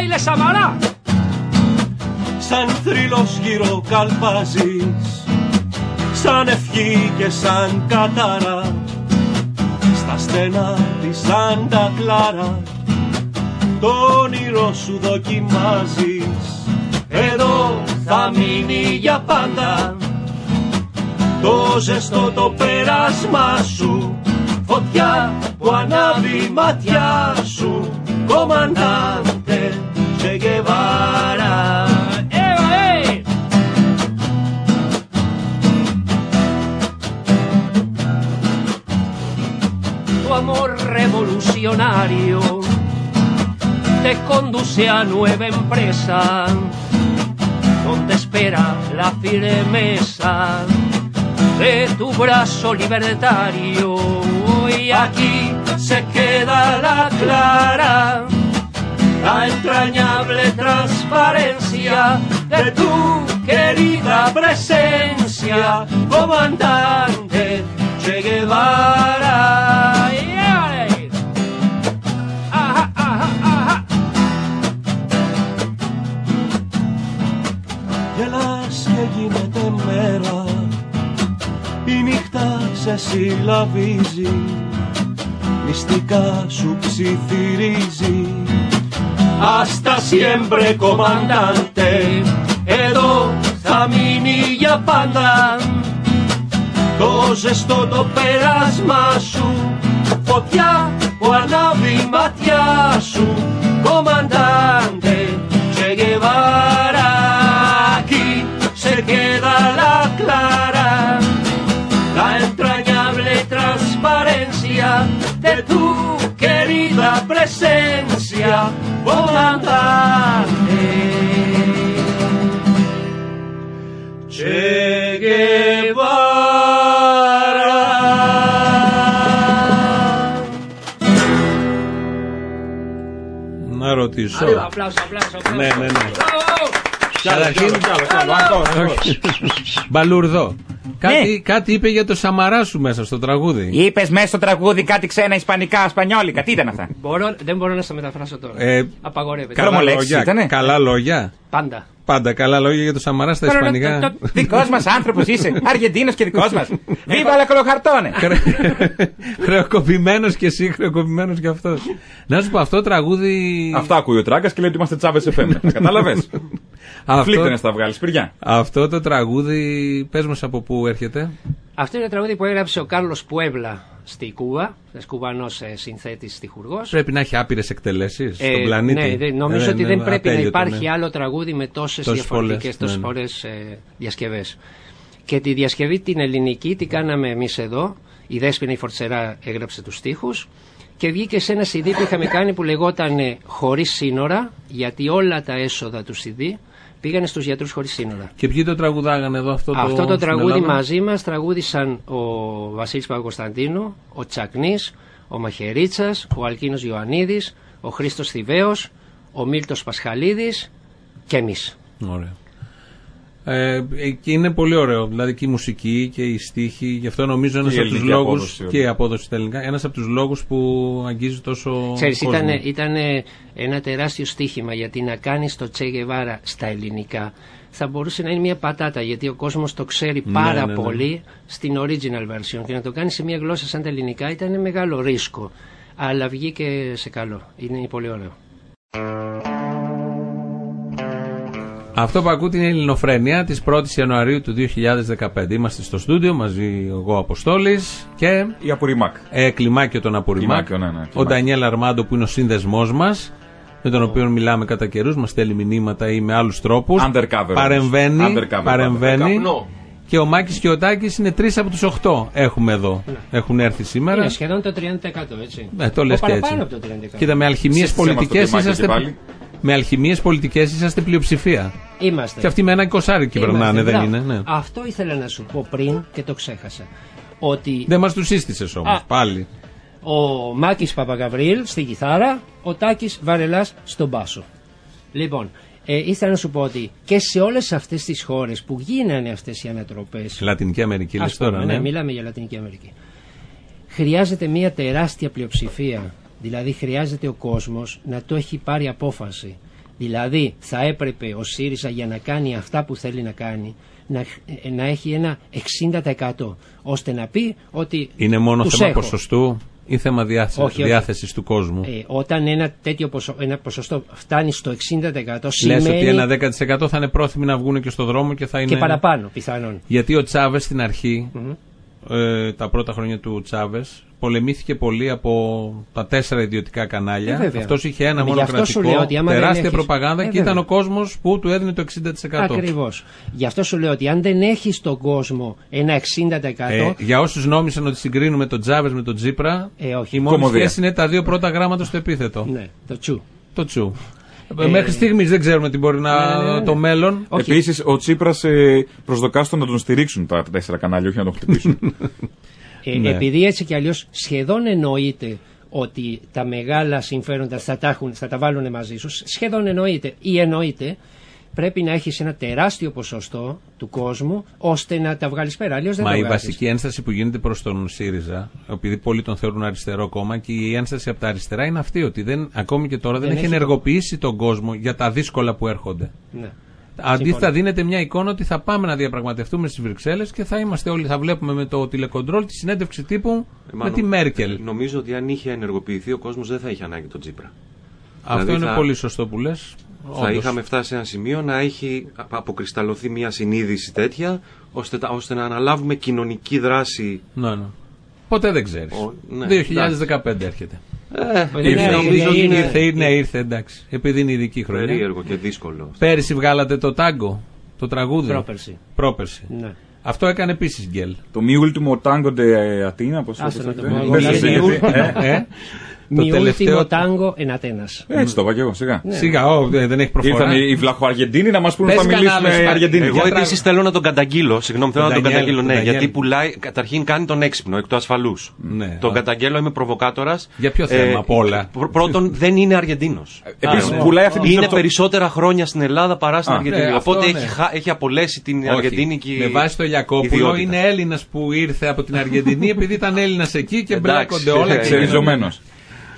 ¡Pa' que baile Samara! σαν θρύλος γύρω καλπάζεις σαν ευχή και σαν κατάρα στα στενά της Σάντα Κλάρα το όνειρο σου δοκιμάζεις εδώ θα μείνει για πάντα το ζεστό το πέρασμα σου φωτιά που ανάβει η ματιά σου κομμαντάντε Che Guevara ¡Eva, eh! Tu amor revolucionario te conduce a nueva empresa donde espera la firmeza de tu brazo libertario y aquí se queda la clara la entrañable transparencia de tu querida presencia, comandante Che Guevara. Yeah. Ajá, ajá, ajá. Γελάς και γίνεται μέρα Η νύχτα σε συλλαβίζει Μυστικά σου ψιθυρίζει Hasta siempre comandante Εδώ θα μείνει για πάντα Το ζεστό το πέρασμα σου Φωτιά που ανάβει η ματιά σου Comandante Che Guevara Aquí se queda la clara La entrañable transparencia de tu querida presencia, comandante. Che Guevara. Να ρωτήσω. Λε, απλά σαν να ρωτήσω λε, σαν. Μπαλούρδο. Μπαλουρδό. Κάτι, κάτι είπε για το Σαμαρά σου μέσα στο τραγούδι. Είπες μέσα στο τραγούδι κάτι ξένα, ισπανικά, σπανιόλικα. Τι ήταν αυτά; Μπορώ, δεν μπορώ να στα μεταφράσω τώρα. Ε, Απαγορεύεται. Καλά Καλά λέξεις λόγια. ήτανε. Καλά λόγια. Πάντα. Πάντα καλά λόγια για το Σαμαρά στα Ισπανικά. Δικός μας άνθρωπος είσαι. Αργεντίνος και δικός μας. Βίβα la κολοχαρτώνε. Χρεοκοπημένος και εσύ, χρεοκοπημένος και αυτός. Να σου πω, αυτό το τραγούδι. Αυτά ακούει ο Τράγκας και λέει ότι είμαστε τσάβες FM. Κατάλαβε. Αυτό, Φλίκτενε θα βγάλεις, σπηριά. αυτό το τραγούδι, πες μας από πού έρχεται. Αυτό είναι ένα τραγούδι που έγραψε ο Κάρλος Πουέβλα στη Κούβα. Ένας κουβανό συνθέτης τυχουργός. Πρέπει να έχει άπειρες εκτελέσεις στον πλανήτη. Ναι, δεν- νομίζω Ε, ότι ναι, δεν ναι, πρέπει να ατέλειωτο, υπάρχει ναι. άλλο τραγούδι με τόσες Τόσες διαφορετικές πολλές, τόσες ναι, ναι. φορέ ε, διασκευές. Και τη διασκευή την ελληνική την κάναμε εμείς εδώ. Η Δέσποινα η Φορτσερά έγραψε τους στίχους και βγήκε σε ένα CD που είχαμε κάνει που λεγόταν Χωρίς σύνορα, γιατί όλα τα έσοδα του CD πήγανε στους γιατρούς χωρίς σύνορα. Και ποιοι το τραγουδάγανε εδώ αυτό το Αυτό το στην τραγούδι Ελλάδα; μαζί μας τραγούδισαν ο Βασίλης Παπακοσταντίνου, ο Τσακνής, ο Μαχαιρίτσας, ο Αλκίνος Ιωαννίδης, ο Χρήστος Θηβαίος, ο Μίλτος Πασχαλίδης και εμείς. Ωραία. Ε, και είναι πολύ ωραίο. Δηλαδή και η μουσική και η στίχη. Γι' αυτό νομίζω ένας Και η από τους ελληνική λόγου. απόδοση, Και η απόδοση στα ελληνικά. Ένας από τους λόγους που αγγίζει τόσο. Ξέρεις, κόσμο. ήταν, ήταν ένα τεράστιο στίχημα γιατί να κάνεις το Τσε Γεβάρα στα ελληνικά θα μπορούσε να είναι μια πατάτα γιατί ο κόσμος το ξέρει Ναι, πάρα ναι, ναι. πολύ στην original version και να το κάνεις σε μια γλώσσα σαν τα ελληνικά ήταν μεγάλο ρίσκο αλλά βγήκε σε καλό. Είναι πολύ ωραίο. Αυτό που ακούτε είναι η Ελληνοφρένεια της 1η Ιανουαρίου του 2015. Είμαστε στο στούντιο μαζί εγώ Αποστόλης και Η Απορριμάκ. ε, κλιμάκιο τον Απορριμάκ. Κλιμάκιο, ναι, ναι, ο κλιμάκιο. Ντανιέλ Αρμάντο που είναι ο σύνδεσμός μας. Με τον οποίο μιλάμε κατά καιρούς, μας στέλνει μηνύματα ή με άλλους τρόπους. Undercover Παρεμβαίνει. όμως. Undercover, παρεμβαίνει. Καπνό. Και ο Μάκης και ο Τάκης είναι τρεις από τους οχτώ. Έχουμε εδώ. Έχουν έρθει σήμερα. Είναι σχεδόν το 30% έτσι. Ε, το λες Ο και έτσι. παραπάνω από το 30%. Κοίτα, με αλχημίες Σύστησέ μας το πολιτικέ τιμάκι είσαστε. Και πάλι. Με αλχημίες πολιτικές είσαστε πλειοψηφία. Είμαστε. Και αυτοί με ένα εικοσάρι κυβερνάνε, Είμαστε, δεν μπράβο. είναι. Ναι. Αυτό ήθελα να σου πω πριν και το ξέχασα. Ότι Δεν μας τους σύστησες όμως. Α. Πάλι. ο Μάκης Παπαγαβρίλ στην κιθάρα, ο Τάκης Βαρελάς στον μπάσο. Λοιπόν, ε, ήθελα να σου πω ότι και σε όλες αυτές τις χώρες που γίνανε αυτές οι ανατροπές Λατινική Αμερική, λες Ας πούμε, τώρα. ναι, Ναι. μιλάμε για Λατινική Αμερική. Χρειάζεται μια τεράστια πλειοψηφία. Δηλαδή χρειάζεται ο κόσμος να το έχει πάρει απόφαση. Δηλαδή θα έπρεπε ο ΣΥΡΙΖΑ για να κάνει αυτά που θέλει να κάνει να, ε, να έχει ένα 60% ώστε να πει ότι Είναι μόνο τους θέμα έχω. ποσοστού ή θέμα διάθεση, Όχι, όχι. διάθεσης του κόσμου; Ε, όταν ένα τέτοιο ποσο, ένα ποσοστό φτάνει στο 60% Λες σημαίνει ότι ένα 10% θα είναι πρόθυμοι να βγουν και στο δρόμο και θα είναι. και παραπάνω πιθανόν. Γιατί ο Τσάβες στην αρχη ε, τα πρώτα χρόνια του Τσάβες, πολεμήθηκε πολύ από τα τέσσερα ιδιωτικά Ε, κανάλια. βέβαια. Αυτός είχε ένα Ε, μόνο γι' αυτό σου κρατικό, λέω ότι άμα δεν τεράστια έχεις- προπαγάνδα Ε, και ήταν βέβαια. ο κόσμος που του έδινε το 60%. Ακριβώς. Γι' αυτό σου λέω ότι αν δεν έχεις στον κόσμο ένα 60% Ε, για όσους νόμισαν ότι συγκρίνουμε τον Τσάβε με τον Τζίπρα, Ε, όχι. η μόνη Κομμωδία. σχέση είναι τα δύο πρώτα γράμματα στο επίθετο. ναι, το τσου. Το τσου. Ε, Μέχρι στιγμής δεν ξέρουμε τι μπορεί να. Ναι, ναι, ναι. το μέλλον. Όχι. Επίσης, ο Τσίπρας ε, προσδοκάς στο να τον στηρίξουν τα τέσσερα κανάλια, όχι να τον χτυπήσουν. Ε, Ναι. Επειδή έτσι κι αλλιώς σχεδόν εννοείται ότι τα μεγάλα συμφέροντα θα τα, έχουν, θα τα βάλουν μαζί σου, σχεδόν εννοείται ή εννοείται, πρέπει να έχεις ένα τεράστιο ποσοστό του κόσμου ώστε να τα βγάλεις πέρα. Αλλιώς δεν Μα τα η βγάζεις. βασική ένσταση που γίνεται προς τον ΣΥΡΙΖΑ, επειδή πολλοί τον θεωρούν αριστερό κόμμα, και η ένσταση από τα αριστερά είναι αυτή, ότι δεν, ακόμη και τώρα δεν, Δεν έχει έχει το- ενεργοποιήσει τον κόσμο για τα δύσκολα που έρχονται. Ναι. Αντίθετα, Συμφωνώ. δίνεται μια εικόνα ότι θα πάμε να διαπραγματευτούμε στις Βρυξέλλες και θα είμαστε όλοι, θα βλέπουμε με το τηλεκοντρόλ τη συνέντευξη τύπου Ε, με μάλλον, τη Μέρκελ. ε, Νομίζω ότι αν είχε ενεργοποιηθεί ο κόσμος δεν θα είχε ανάγκη τον Τσίπρα. Αυτό δηλαδή είναι θα- πολύ σωστό που λες. Θα είχαμε φτάσει σε ένα σημείο να έχει απ- αποκρισταλωθεί μια συνείδηση τέτοια ώστε, τα- ώστε να αναλάβουμε κοινωνική δράση. Ναι, ναι. Ποτέ δεν ξέρεις. Ο- ναι, 2015 έρχεται. Ε, Ναι, ήρθε, ναι, νομίζω ναι, ότι είναι- ήρθε, ήρθε, ήρθε, εντάξει. Επειδή είναι ειδική χρονιά. περίεργο και δύσκολο. Πέρυσι βγάλατε το τάγκο, το τραγούδι. Πρόπερση. Πρόπερση. Ναι. Αυτό έκανε επίσης γκέλ. το Mi Ultimo Tango de Atina, πώς Άσε να το πω το εγώ. Πες Είναι εσύ, mi γιατί, ultimo- ε, Ε, το Mi τελευταίο. ultimo tango en Atenas. Έτσι το είπα και εγώ, σιγά. Σιγά, ω, δεν δεν έχει προφορά. Ήρθαν οι Βλαχοαργεντίνοι να μας πούνε Πες θα κανένα άλλο μιλήσουμε σπα- Αργεντίνη. Εγώ Για επίσης θέλω να τον καταγγείλω. Συγγνώμη, θέλω Τον να τον Ντανιέλ, καταγγείλω. τον Ναι, Ντανιέλ. γιατί πουλάει, καταρχήν κάνει τον έξυπνο εκ του ασφαλούς. Ναι, Τον α. καταγγέλω, είμαι προβοκάτορας. Για ποιο θέμα απ' όλα; Πρώτον, δεν είναι Αργεντίνος. Επίσης ναι. πουλάει αυτή την Είναι αυτό- περισσότερα χρόνια στην Ελλάδα παρά στην Α, Αργεντινή. ναι, αυτό Οπότε ναι. έχει, χα- έχει απολέσει την Όχι. αργεντίνικη. Με βάση το Ιακώπουλο ιδιότητα. είναι Έλληνας που ήρθε από την Αργεντινή επειδή ήταν Έλληνας εκεί και Εντάξει. μπλέκονται όλα. Ε,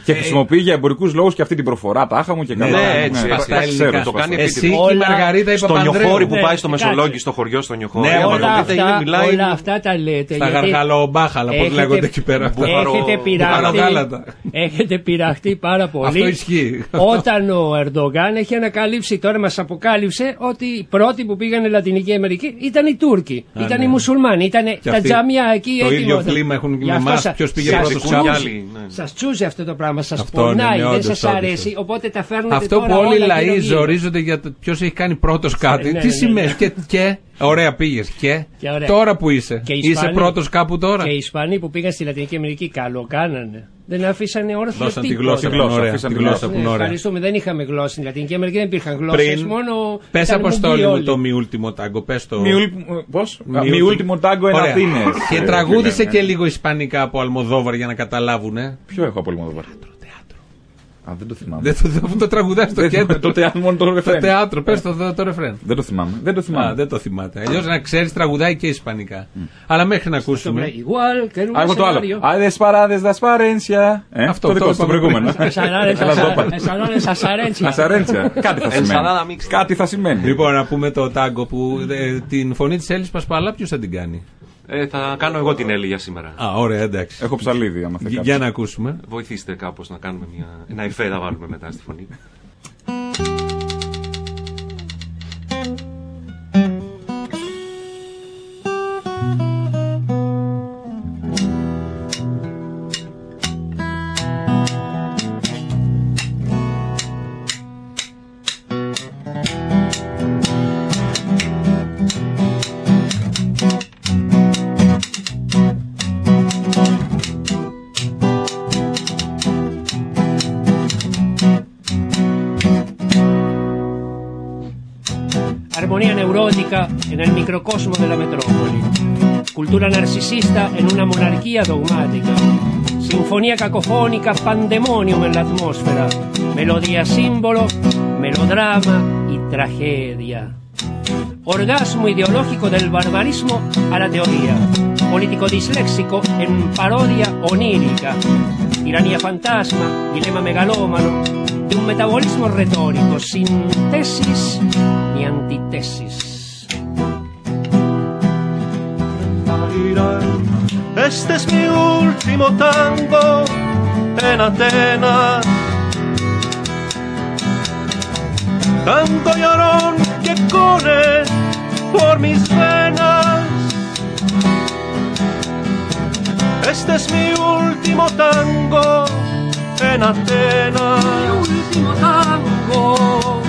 και Ξεριζωμένο. Και χρησιμοποιεί για εμπορικούς λόγους και αυτή την προφορά τάχα μου και καλά. Ναι, έτσι, ναι, ε, στα ε, ελληνικά. ξέρω, το κάνει Εσύ επίτηδες. και η Όλα Μαργαρίτα η Στο Παπανδρέου. Νιοχώρι που Ναι, πάει στο κάτσε. Μεσολόγγι, στο χωριό στο Νιοχώρι. Ναι, άμα όλα το όλα, δείτε, είναι- αυτά, μιλάει. όλα αυτά τα λέτε. Στα γιατί γαργαλομπάχαλα, πώς έχετε- λέγονται εκεί πέρα. αυτά. Μπουφαρο- Έχετε πειραχτεί, Μπουφαρογάλατα. έχετε πειραχτεί πάρα πολύ. Αυτό ισχύει. Όταν ο Ερντογάν έχει ανακαλύψει, τώρα μας αποκάλυψε ότι οι πρώτοι που πήγανε Λατινική Αμερική ήταν οι Τούρκοι, Α, ήταν ναι. οι Μουσουλμάνοι, ήταν Και τα αυτοί τζάμια εκεί το έτοιμο. ίδιο κλίμα έχουν και Γι' με αυτό εμάς. σα- Ποιος πήγε σας πρώτος τσούζει. κι άλλοι, ναι. Σας τσούζει αυτό το πράγμα, σας Αυτό είναι, πονάει, ναι, δεν όντως, σας όντως. αρέσει, οπότε τα φέρνετε Αυτό τώρα που όλοι οι όλα λαοί γύρω-γύρω. ζορίζονται για ποιος έχει κάνει πρώτος κάτι. Ναι, Τι ναι, σημαίνει. ναι. Και, και ωραία πήγες. Και, Και ωραία. τώρα που είσαι. Και οι Είσαι Ισπανοί- πρώτος κάπου τώρα; Και οι Ισπανοί που πήγαν στη Λατινική Αμερική καλό κάνανε. Δεν αφήσανε όρθιο Δώσαν τη τίποτα. γλώσσα που Τη είναι γλώσσα, ωραία. αφήσαν Τη τη γλώσσα γλώσσα. που είναι Ναι, ωραία. ευχαριστούμε. Δεν είχαμε γλώσσα στην Λατινική Αμερική, δεν υπήρχαν γλώσσες. Πριν Μόνο. πες ήταν αποστόλη μουγκοί μου όλοι. το μη ultimo tango. Πες το. Πώς; Μη Mi Ultimo Tango en Ωραία. Athens. Και Ε, τραγούδισε φίλε, και ναι. λίγο ισπανικά από Αλμοδόβαρ για να καταλάβουν. Ποιο έχω από Αλμοδόβαρ; Α, δεν το θυμάμαι. Δεν το, αφού το τραγουδάς στο Δεν κέντρο. θυμάμαι, το θεάτρο, μόνο το Το ρεφρέν. θέατρο, πες το, το, το ρεφρέν. Δεν το θυμάμαι. Δεν το θυμάμαι. Α, δεν το θυμάται. Αλλιώς να ξέρεις, τραγουδάει και ισπανικά. Αλλά μέχρι να Sobre ακούσουμε. igual que en un Α, εγώ το άλλο. escenario. Άιδε παράδε δασπαρένσια. Ε, Αυτό, το δικό αυτό, σου το αυτό. προηγούμενο. Escenarios, Καλά το είπα. escenarios, asarentsia. Ασαρέντσια. Κάτι θα Ενσαλάδα σημαίνει. mixta. Κάτι θα σημαίνει. Λοιπόν, να πούμε το τάγκο που ε, την φωνή της Έλλης Πασπαλά, ποιο θα την κάνει. Ε, θα κάνω εγώ την Έλλη για σήμερα. Α, ωραία, εντάξει. Έχω ψαλίδι, άμα Γ- θέλει. Για να ακούσουμε. Βοηθήστε κάπως να κάνουμε μια... ένα υφέ να βάλουμε μετά στη φωνή. Narcisista en una monarquía dogmática. Sinfonía cacofónica, pandemonium en la atmósfera. Melodía símbolo, melodrama y tragedia. Orgasmo ideológico del barbarismo a la teoría. Político disléxico en parodia onírica. Tiranía fantasma, dilema megalómano. De un metabolismo retórico sin tesis ni antitesis. Este es mi último tango en Atenas. Tango llorón que corre por mis venas. Este es mi último tango en Atenas. Último tango.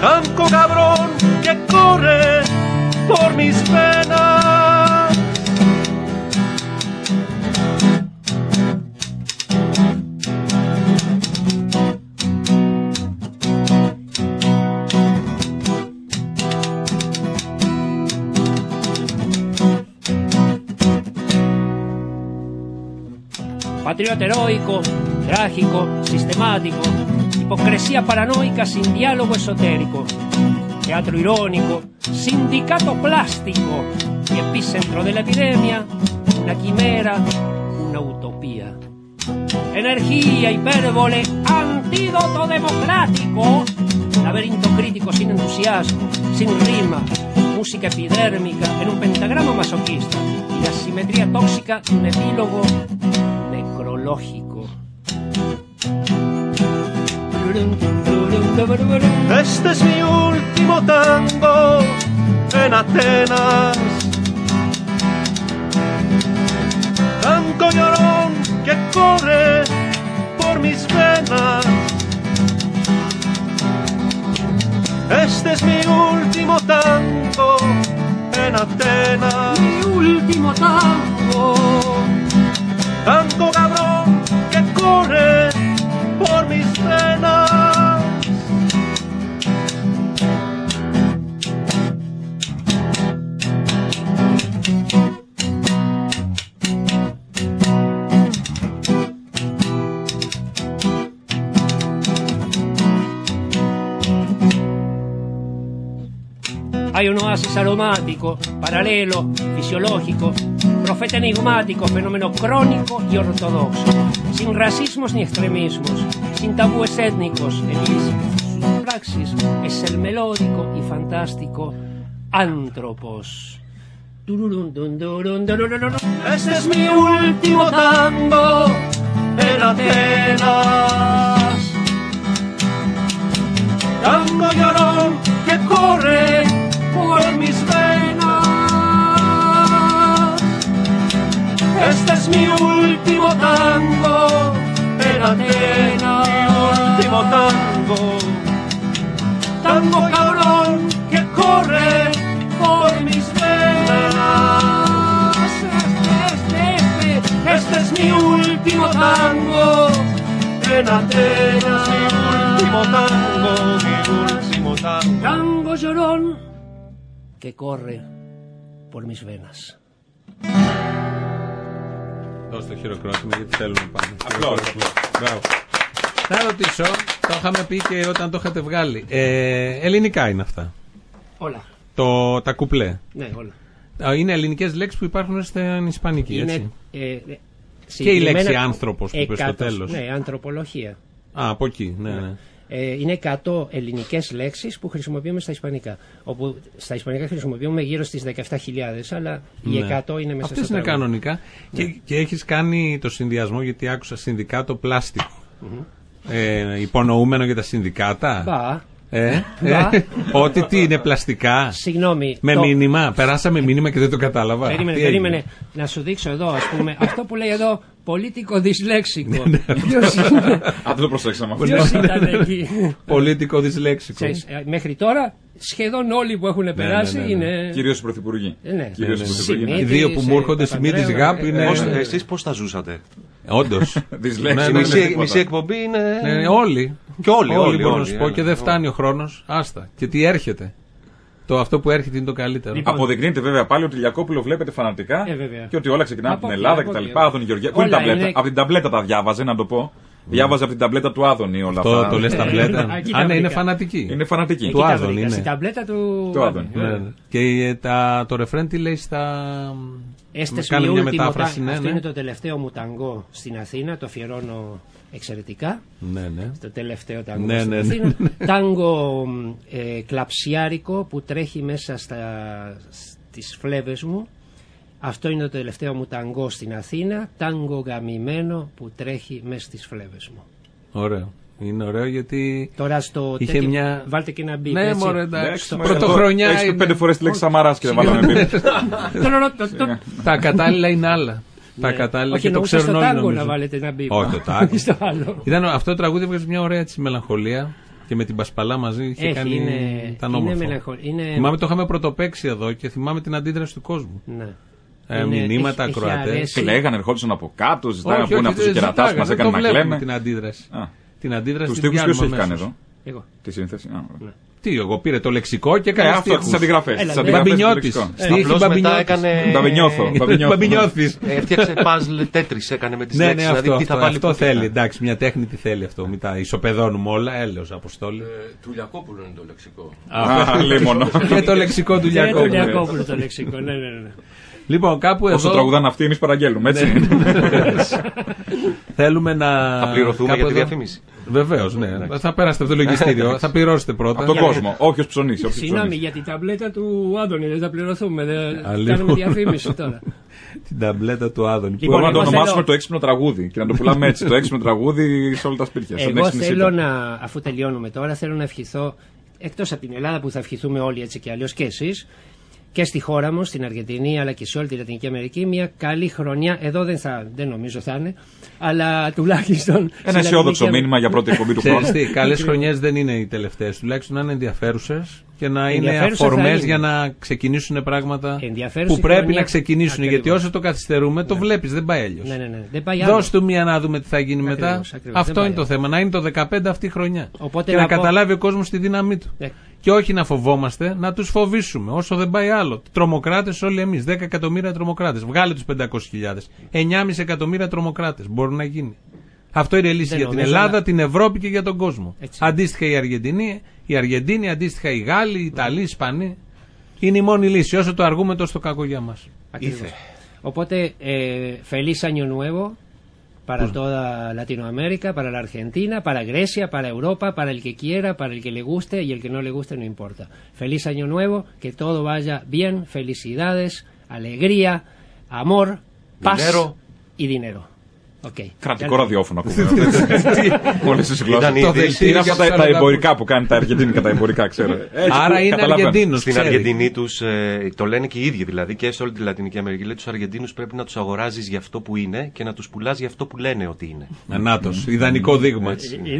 Tango cabrón que corre por mis venas. Patriota heroico, trágico, sistemático, hipocresía paranoica sin diálogo esotérico, teatro irónico, sindicato plástico y epicentro de la epidemia, una quimera, una utopía. Energía, hipérbole, antídoto democrático, laberinto crítico sin entusiasmo, sin rima, música epidérmica en un pentagrama masoquista y la simetría tóxica de un epílogo Este es mi último tango en Atenas. Tango llorón que corre por mis venas. Este es mi último tango en Atenas. Mi último tango. Tango cabrón que corre por mis venas. Hay un oasis aromático, paralelo, fisiológico, profeta enigmático, fenómeno crónico y ortodoxo, sin racismos ni extremismos, sin tabúes étnicos, ilícitos. Su praxis es el melódico y fantástico Antropos. Este es mi último tango en Atenas. Tango llorón que corre por mis venas. Este es mi último tango en Atenas. Mi último tango. Tango cabrón que corre por mis venas. Este, este, este, este es mi último tango en Atenas. Mi último tango, mi último tango. Tango llorón que corre por mis venas. Δώστε χειροκρότημα γιατί θέλουμε πάνω. Απλώς, Μπράβο. Να ρωτήσω, το είχαμε πει και όταν το είχατε βγάλει. Ε, ελληνικά είναι αυτά; Όλα. Το, τα κουπλέ; Ναι, όλα. Α, Είναι ελληνικές λέξεις που υπάρχουν στην Ισπανική, έτσι; ε, ε, Και η συγκεκριμένα λέξη άνθρωπος που είπες στο εκατό- τέλος. Ναι, ανθρωπολογία. Α, από εκεί, ναι, ναι. Ε, είναι 100 ελληνικές λέξεις που χρησιμοποιούμε στα ισπανικά. Όπου στα ισπανικά χρησιμοποιούμε γύρω στις 17.000, αλλά οι 100 είναι μέσα Αυτές στο είναι τραγούδι. κανονικά. Και, και έχεις κάνει το συνδυασμό, γιατί άκουσα συνδικάτο πλάστικο. Ε, υπονοούμενο για τα συνδικάτα. Μπα, Ε, Μπα. ε, ότι τι είναι πλαστικά. συγγνώμη. Με το- μήνυμα. Περάσαμε μήνυμα και δεν το κατάλαβα. Περίμενε, Τι έγινε; περίμενε. Να σου δείξω εδώ, ας πούμε, αυτό που λέει εδώ, πολίτικο δυσλέξικο. Ναι, Ποιος είναι- Α, δεν το προσέξαμε αυτό. ποιος ήταν εκεί; Πολίτικο δυσλέξικο. Ξέρεις, ε, μέχρι τώρα, σχεδόν όλοι που έχουν περάσει ναι, ναι. είναι... Κυρίως οι πρωθυπουργοί. Ε, ναι. Κυρίως Ναι, οι ναι. πρωθυπουργοί. Σημεί. Οι δύο που μου έρχονται Μήτης, σημείο τη Παπανδρέου, ΓΑΠ ε, είναι. Πώς, ναι. εσείς πώς θα ζούσατε; Όντως. Δυσλέξεις, Ναι, Η ναι, δεν ναι. είναι μισή, τίποτα. μισή εκπομπή είναι... Ναι, όλοι. Και όλοι, όλοι, μπορώ να όλοι, σου πω ναι, και ναι. δεν φτάνει ο χρόνος. Άστα. Και τι έρχεται. Το αυτό που έρχεται είναι το καλύτερο. Λοιπόν, Αποδεικνύεται βέβαια πάλι ότι Λιακόπουλο βλέπετε φανατικά Ε, βέβαια. και ότι όλα ξεκινάνε από Από την εκεί, Ελλάδα από κτλ. εκεί. Άδωνη Γεωργία. Πού είναι Όλα τα ταμπλέτα. είναι- Από την ταμπλέτα τα διάβαζε, να το πω. Διάβαζε από την ταμπλέτα του Άδωνη όλα Το, αυτά. το λες ταμπλέτα. Εκεί τα Α, ναι, είναι βρήκα. φανατική. Είναι φανατική. Του εκεί τα Άδωνη βρήκα, είναι. Στην ταμπλέτα του, Του Άδωνη. Ναι, ναι. Και ε, τα, το ρεφρέν τι λέει στα. Έστε Κάνει mi μια último μετάφραση, ta- ναι, Αυτό ναι. είναι το τελευταίο μου ταγκό στην Αθήνα, το αφιερώνω εξαιρετικά. Ναι, ναι. Το τελευταίο τάγκο Ναι, στην ναι, ναι. Αθήνα. Τάγκο μ, ε, κλαψιάρικο που τρέχει μέσα στα, στις φλέβες μου. Αυτό είναι το τελευταίο μου ταγκό στην Αθήνα. Τάγκο γαμημένο που τρέχει μέσα στις φλέβες μου. Ωραίο. Είναι ωραίο γιατί. Τώρα στο Είχε τέτοιο, μια- βάλτε και ένα μπιπ. Ναι, έτσι. μωρέ, εντάξει. Εντάξει, Πρωτοχρονιά Έχεις πει είναι. πέντε φορές τη λέξη Σαμαράς και δεν βάλαμε μπίπ. Τωρορό, το- το- Τα κατάλληλα είναι άλλα. Τα Ναι. κατάλληλα Όχι, και το εννοούσα ξέρουν στο όλοι. τάγκο νομίζω. να βάλετε ένα μπιπ. Όχι, το τάγκο. στο άλλο. Ήταν, αυτό το τραγούδι έβγαζε μια ωραία έτσι μελαγχολία και με την Πασπαλά μαζί είχε Έχει, κάνει. είναι- Ήταν είναι όμορφο. μελαγχολ- είναι- Θυμάμαι το είχαμε πρωτοπαίξει εδώ και θυμάμαι την αντίδραση του κόσμου. Ναι. Ε, Είναι- μηνύματα, έχει- έχει ακροατές. αρέσει. Κλαίγανε, ερχόντουσαν από κάτω, ζητάγανε να Όχι, πούνε όχι, αυτού του δεν κερατάς που μας ζητάγανε, έκανε το να βλέπουμε κλαίμε. την αντίδραση. Α, Την αντίδραση Τους τη τύπους ποιος βγάλουμε έχει κάνει αμέσως. εδώ, Εγώ. τη σύνθεση. Α, ωραία. Τι, εγώ πήρε το λεξικό και Ε, έκανε αυτό, τις αντιγραφές. Έλα, Τις ναι. αντιγραφές. Μπαμπινιώτης. Στίχη Απλώς μετά Μπαμπινιώτης. έκανε... Μπαμπινιώθω. Μπαμπινιώθης. Ε, Έφτιαξε puzzle τέτρις έκανε με τις Ναι, ναι, λέξεις. αυτό, δηλαδή τι θα αυτό, βάλει αυτό που τι θέλει. θα. Εντάξει, μια τέχνη τι θέλει αυτό. Μην τα ισοπεδώνουμε όλα. Έλεος, Αποστόλη. Ε, του Λιακόπουλου είναι το λεξικό. Α, λίμωνο. Και το λεξικό του Και το Λιακόπουλου. Λιακόπουλο το λεξικό. Ναι, ναι, ναι. Λοιπόν, κάπου Όσο εδώ τραγουδάνε αυτοί, εμείς παραγγέλνουμε, έτσι. θέλουμε να. Θα πληρωθούμε κάπου για τη εδώ- διαφήμιση. Βεβαίως, ναι. Θα περάσετε από το λογιστήριο. θα πληρώσετε πρώτα. Από τον κόσμο. Όχι ως ψωνίσει. όποιος Συγγνώμη ψωνίσει. για την ταμπλέτα του Άδωνη, δεν θα πληρωθούμε. Δεν Αλλιώς. κάνουμε διαφήμιση τώρα. Την ταμπλέτα του Άδωνη. Που Μπορούμε να το εγώ ονομάσουμε θέλω- το έξυπνο τραγούδι και να το πουλάμε έτσι. Το έξυπνο τραγούδι σε όλα τα σπίτια. στον Εγώ έξυπνη θέλω σύντομη. να, αφού τελειώνουμε τώρα, θέλω να ευχηθώ εκτός από την Ελλάδα που θα ευχηθούμε όλοι έτσι και αλλιώς και εσείς, και στη χώρα μου, στην Αργεντινή αλλά και σε όλη τη Λατινική Αμερική, μια καλή χρονιά. Εδώ δεν, θα, δεν νομίζω θα είναι, αλλά τουλάχιστον. Ένα αισιόδοξο μήνυμα για πρώτη εκπομπή του Ξέρεις χρόνου. τι, καλές χρονιές δεν είναι οι τελευταίες. Τουλάχιστον να είναι ενδιαφέρουσες και να είναι Ενδιαφέρουσα θα αφορμές είναι. για να ξεκινήσουν πράγματα Ενδιαφέρουσα που πρέπει χρονιά. να ξεκινήσουν. Ακριβώς. Γιατί όσο το καθυστερούμε, το βλέπεις, δεν πάει αλλιώς. Ναι, ναι, ναι. Δεν πάει άλλο. Δώσ' του μία να δούμε τι θα γίνει μετά. Ακριβώς, ακριβώς. Δεν Αυτό πάει είναι το άλλο. θέμα. Να είναι το 15 αυτή η χρονιά. Οπότε και να, να πω- καταλάβει ο κόσμος τη δύναμή του. Ναι. Και όχι να φοβόμαστε, να τους φοβήσουμε όσο δεν πάει άλλο. Τρομοκράτες όλοι εμείς. 10 εκατομμύρια τρομοκράτες. Βγάλε τους 500.000. 9,5 εκατομμύρια τρομοκράτες. Μπορεί να γίνει. Αυτό είναι η λύση Δεν για την νομίζω, Ελλάδα, αλλά- την Ευρώπη και για τον κόσμο. Έτσι. Αντίστοιχα η Αργεντινή, η Αργεντίνη, αντίστοιχα οι Γάλλοι, οι Ιταλοί, οι Ισπανοί. Είναι η μόνη λύση. Όσο το αργούμε, τόσο το κακό για μας. Ακριβώς. Οπότε, eh, feliz año nuevo para toda Latinoamérica, para la Argentina, para Grecia, para Europa, para el que quiera, para el que le guste y el que no le guste no importa. Feliz año nuevo, que todo vaya bien, felicidades, alegría, amor, paz Dinero. y dinero. Okay. Κρατικό ραδιόφωνο ακούμε. Όλες τις Ήταν η γλώσσε. είδηση Είναι για αυτά τους τα, τα αλλοδαπούς. εμπορικά που κάνει τα Αργεντίνικα τα εμπορικά, ξέρω. Έτσι Άρα που είναι καταλαβαίνω. Αργεντίνο. Στην Αργεντινή τους, το λένε και οι ίδιοι δηλαδή και σε όλη τη Λατινική Αμερική. Λέει τους Αργεντίνους πρέπει να τους αγοράζεις για αυτό που είναι και να τους πουλάς για αυτό που λένε ότι είναι. Νάτο, ιδανικό δείγμα.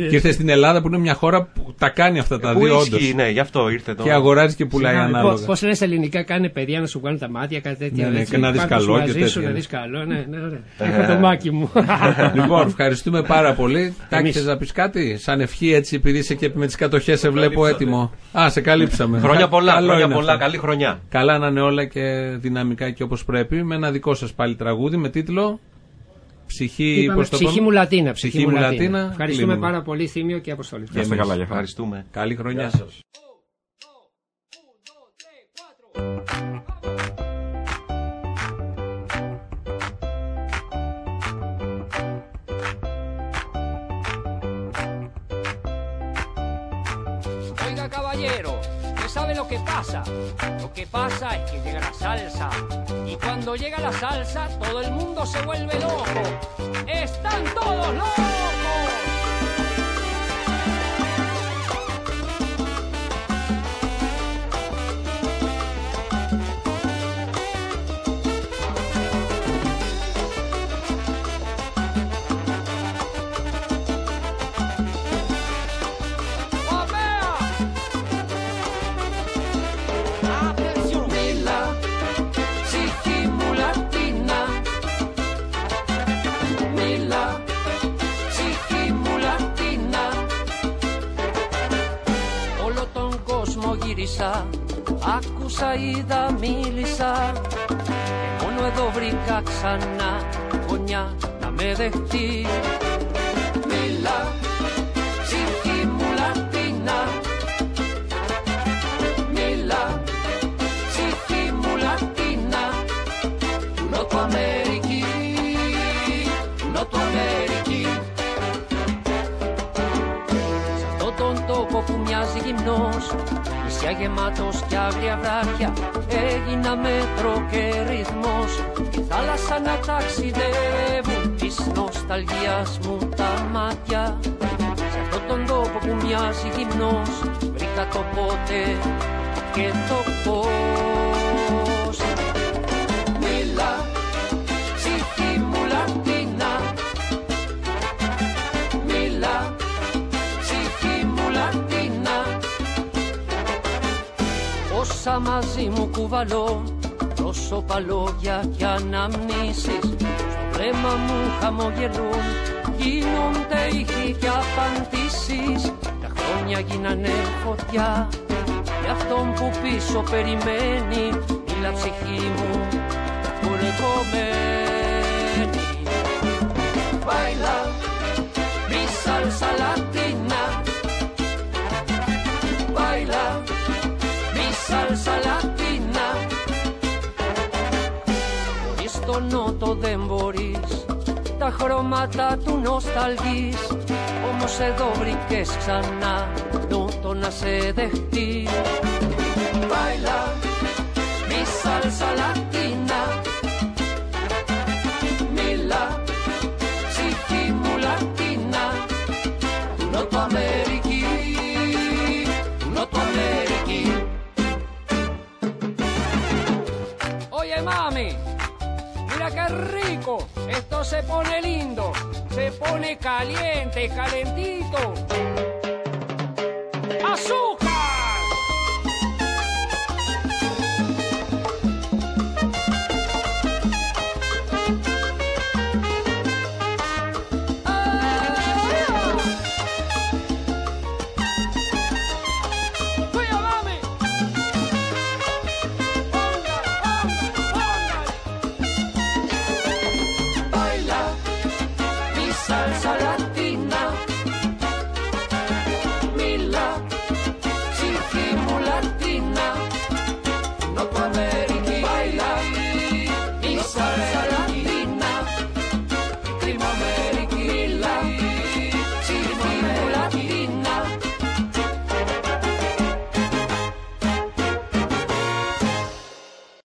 Και ήρθε στην Ελλάδα που είναι μια χώρα που τα κάνει αυτά τα Πού δύο όντως. ισχύει, ναι, γι' αυτό ήρθε το. Και αγοράζει και πουλάει ανάλογα. Πώς λένε στα ελληνικά, κάνε παιδιά να σου βγάλουν τα μάτια, κάτι τέτοια. Ναι, ναι, έτσι. και να δεις Πάρ' τους καλό μαζί και σου, τέτοια. Να δεις καλό, ναι, ναι, ωραία. Έχω το μάκι μου. Λοιπόν, ευχαριστούμε πάρα πολύ. Τάκη, θες να πεις κάτι, σαν ευχή έτσι, επειδή είσαι και με τις κατοχές, σε βλέπω έτοιμο. Α, σε καλύψαμε. Χρόνια πολλά, Καλό χρόνια είναι πολλά, αυτό. καλή χρονιά. Καλά να είναι όλα και δυναμικά και όπως πρέπει. Με ένα δικό σας πάλι τραγούδι με τίτλο ψυχή. Είπαμε πώς το ψυχή είπαμε; μου Λατίνα. Ψυχή, Ψυχή μου μου Λατίνα. Λατίνα. Ευχαριστούμε κλείνουμε. πάρα πολύ, Θήμιο και Αποστόλη. Να είστε καλά, για χαρά. Ευχαριστούμε. Καλή χρονιά. Γεια lo que pasa? Lo que pasa es que llega la salsa. Y cuando llega la salsa, todo el mundo se vuelve loco. ¡Están todos locos! Ξανά Γωνιά να με δεχτεί. Μίλα, ψυχή μου Λατίνα Μίλα, ψυχή μου Λατίνα Του Νότου Αμερική, του Νότου Αμερική. Σε αυτόν τον τόπο που μοιάζει γυμνός Νησιά γεμάτος κι άγρια βράχια Έγινα μέτρο και ρυθμός. Η θάλασσα να ταξιδεύουν Της νοσταλγίας μου τα μάτια. Σε αυτόν τον τόπο που μοιάζει γυμνός Βρήκα το πότε και το πώς. Μίλα, ψυχή μου Λατίνα Μίλα, ψυχή μου Λατίνα Όσα μαζί μου κουβαλώ Πρόσωπα, λόγια και αναμνήσεις. Στο βλέμμα μου χαμογελούν Γίνονται ήχοι και απαντήσεις. Τα χρόνια γίνανε φωτιά Για αυτόν που πίσω περιμένει Μίλα ψυχή μου κουρεγωμένη Baila mi salsa latina Χωρίς το νότο δεν μπορείς Τα χρώματα του νοσταλγείς Όμως εδώ βρήκες ξανά Νότο να σε δεχτεί Baila mi salsa latina se pone lindo Se pone caliente, calentito. Azúcar